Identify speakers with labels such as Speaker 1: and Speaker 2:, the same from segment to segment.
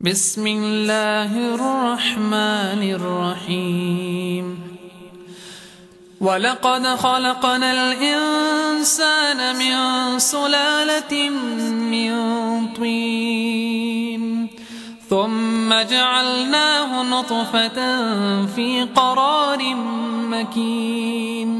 Speaker 1: بسم الله الرحمن الرحيم. ولقد خلقنا الإنسان من سلالة من طين ثم جعلناه نطفة في قرار مكين.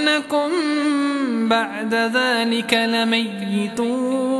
Speaker 1: إنكم بعد ذلك لميتون.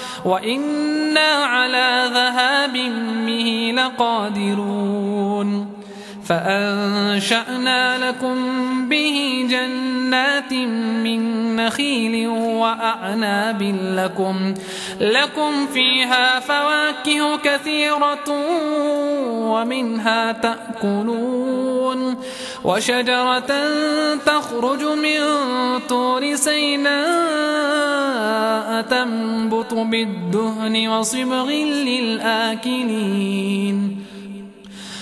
Speaker 1: وإنا على ذهاب به لقادرون فأنشأنا لكم به جنات من نخيل وأعناب لكم لكم فيها فواكه كثيرة ومنها تأكلون. وشجرة تخرج من طور سيناء تنبت بالدهن وصبغ للآكلين.